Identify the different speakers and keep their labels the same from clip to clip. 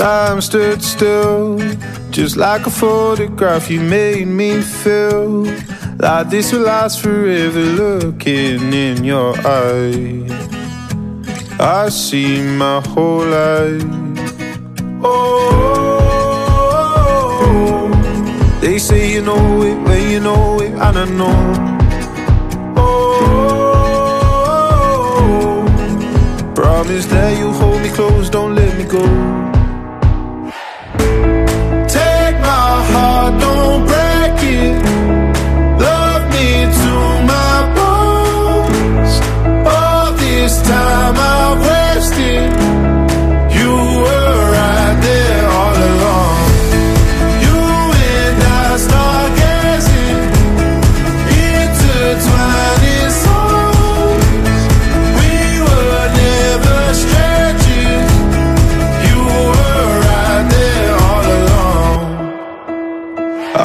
Speaker 1: Time stood still, just like a photograph. You made me feel like this will last forever. Looking in your eyes, I see my whole life. Oh, they say you know it when you know it, and I know. Oh, promise that you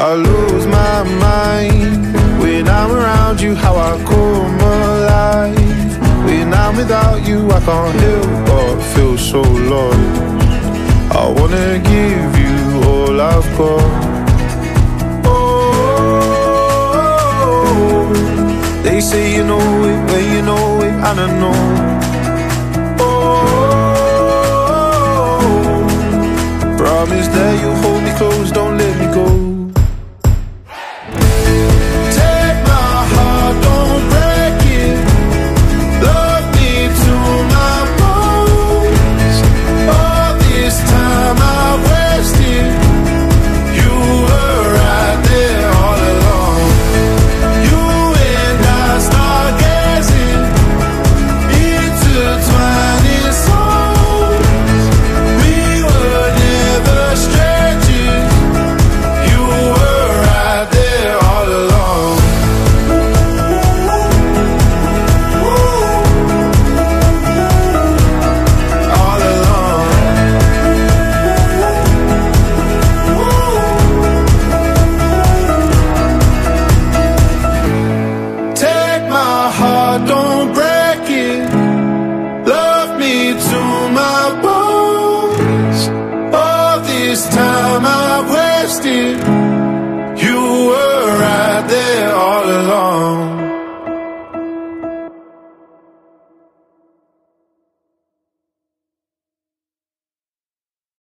Speaker 1: I lose my mind when I'm around you. How I come alive when I'm without you. I can't help but feel so lost. I wanna give you all I've got. Oh, they say you know it when you know it, and I know. Oh, promise that you'll hold me close, heart, don't